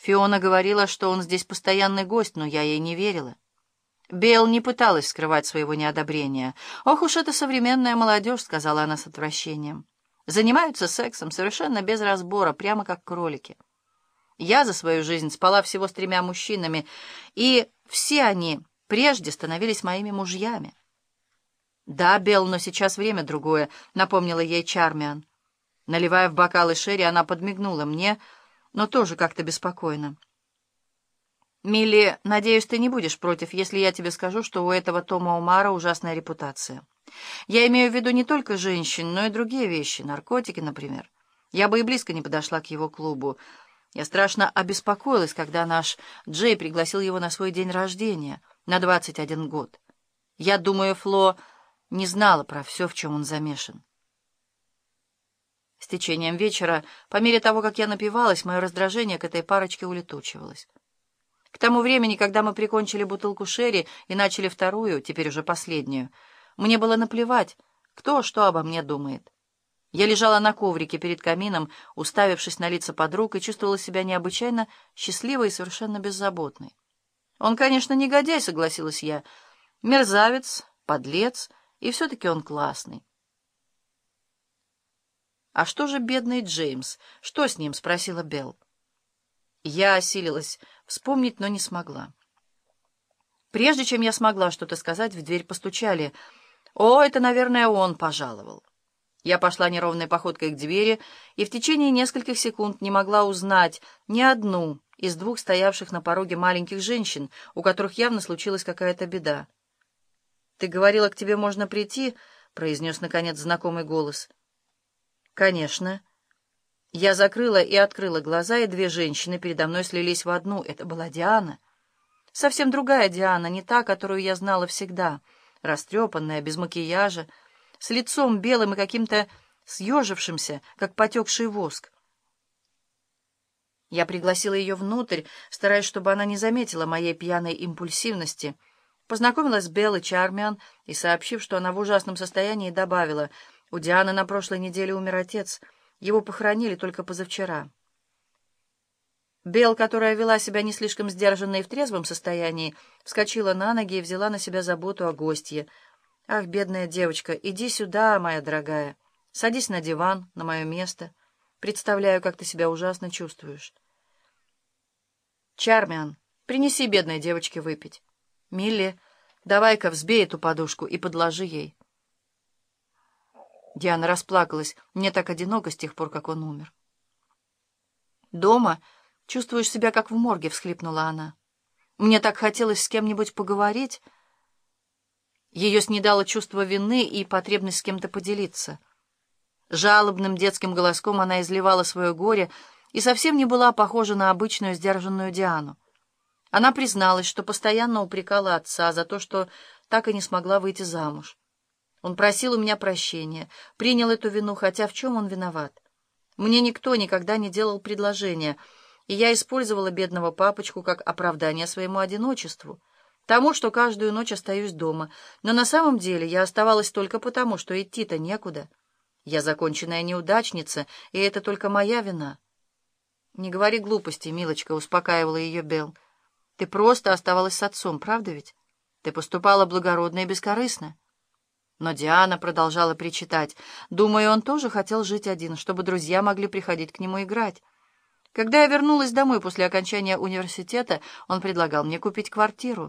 Фиона говорила, что он здесь постоянный гость, но я ей не верила. Бейл не пыталась скрывать своего неодобрения. «Ох уж эта современная молодежь», — сказала она с отвращением. «Занимаются сексом совершенно без разбора, прямо как кролики. Я за свою жизнь спала всего с тремя мужчинами, и все они прежде становились моими мужьями». «Да, Белл, но сейчас время другое», — напомнила ей Чармиан. Наливая в бокалы Шерри, она подмигнула мне, но тоже как-то беспокойно. «Милли, надеюсь, ты не будешь против, если я тебе скажу, что у этого Тома Умара ужасная репутация. Я имею в виду не только женщин, но и другие вещи, наркотики, например. Я бы и близко не подошла к его клубу. Я страшно обеспокоилась, когда наш Джей пригласил его на свой день рождения, на 21 год. Я думаю, Фло не знала про все, в чем он замешан. С течением вечера, по мере того, как я напивалась, мое раздражение к этой парочке улетучивалось. К тому времени, когда мы прикончили бутылку шерри и начали вторую, теперь уже последнюю, мне было наплевать, кто что обо мне думает. Я лежала на коврике перед камином, уставившись на лица подруг, и чувствовала себя необычайно счастливой и совершенно беззаботной. Он, конечно, негодяй, согласилась я, мерзавец, подлец, и все-таки он классный. «А что же бедный Джеймс? Что с ним?» — спросила Белл. Я осилилась вспомнить, но не смогла. Прежде чем я смогла что-то сказать, в дверь постучали. «О, это, наверное, он пожаловал». Я пошла неровной походкой к двери и в течение нескольких секунд не могла узнать ни одну из двух стоявших на пороге маленьких женщин, у которых явно случилась какая-то беда. «Ты говорила, к тебе можно прийти?» — произнес, наконец, знакомый голос. «Конечно». Я закрыла и открыла глаза, и две женщины передо мной слились в одну. Это была Диана. Совсем другая Диана, не та, которую я знала всегда. Растрепанная, без макияжа, с лицом белым и каким-то съежившимся, как потекший воск. Я пригласила ее внутрь, стараясь, чтобы она не заметила моей пьяной импульсивности. Познакомилась с Беллой Чармиан и, сообщив, что она в ужасном состоянии, добавила, «У Дианы на прошлой неделе умер отец». Его похоронили только позавчера. Бел, которая вела себя не слишком сдержанно и в трезвом состоянии, вскочила на ноги и взяла на себя заботу о гостье. «Ах, бедная девочка, иди сюда, моя дорогая. Садись на диван, на мое место. Представляю, как ты себя ужасно чувствуешь». «Чармиан, принеси бедной девочке выпить. Милли, давай-ка взбей эту подушку и подложи ей». Диана расплакалась. Мне так одиноко с тех пор, как он умер. «Дома чувствуешь себя, как в морге», — всхлипнула она. «Мне так хотелось с кем-нибудь поговорить». Ее снедало чувство вины и потребность с кем-то поделиться. Жалобным детским голоском она изливала свое горе и совсем не была похожа на обычную сдержанную Диану. Она призналась, что постоянно упрекала отца за то, что так и не смогла выйти замуж. Он просил у меня прощения, принял эту вину, хотя в чем он виноват? Мне никто никогда не делал предложения, и я использовала бедного папочку как оправдание своему одиночеству, тому, что каждую ночь остаюсь дома, но на самом деле я оставалась только потому, что идти-то некуда. Я законченная неудачница, и это только моя вина. «Не говори глупости, милочка», — успокаивала ее Белл. «Ты просто оставалась с отцом, правда ведь? Ты поступала благородно и бескорыстно». Но Диана продолжала причитать. Думаю, он тоже хотел жить один, чтобы друзья могли приходить к нему играть. Когда я вернулась домой после окончания университета, он предлагал мне купить квартиру.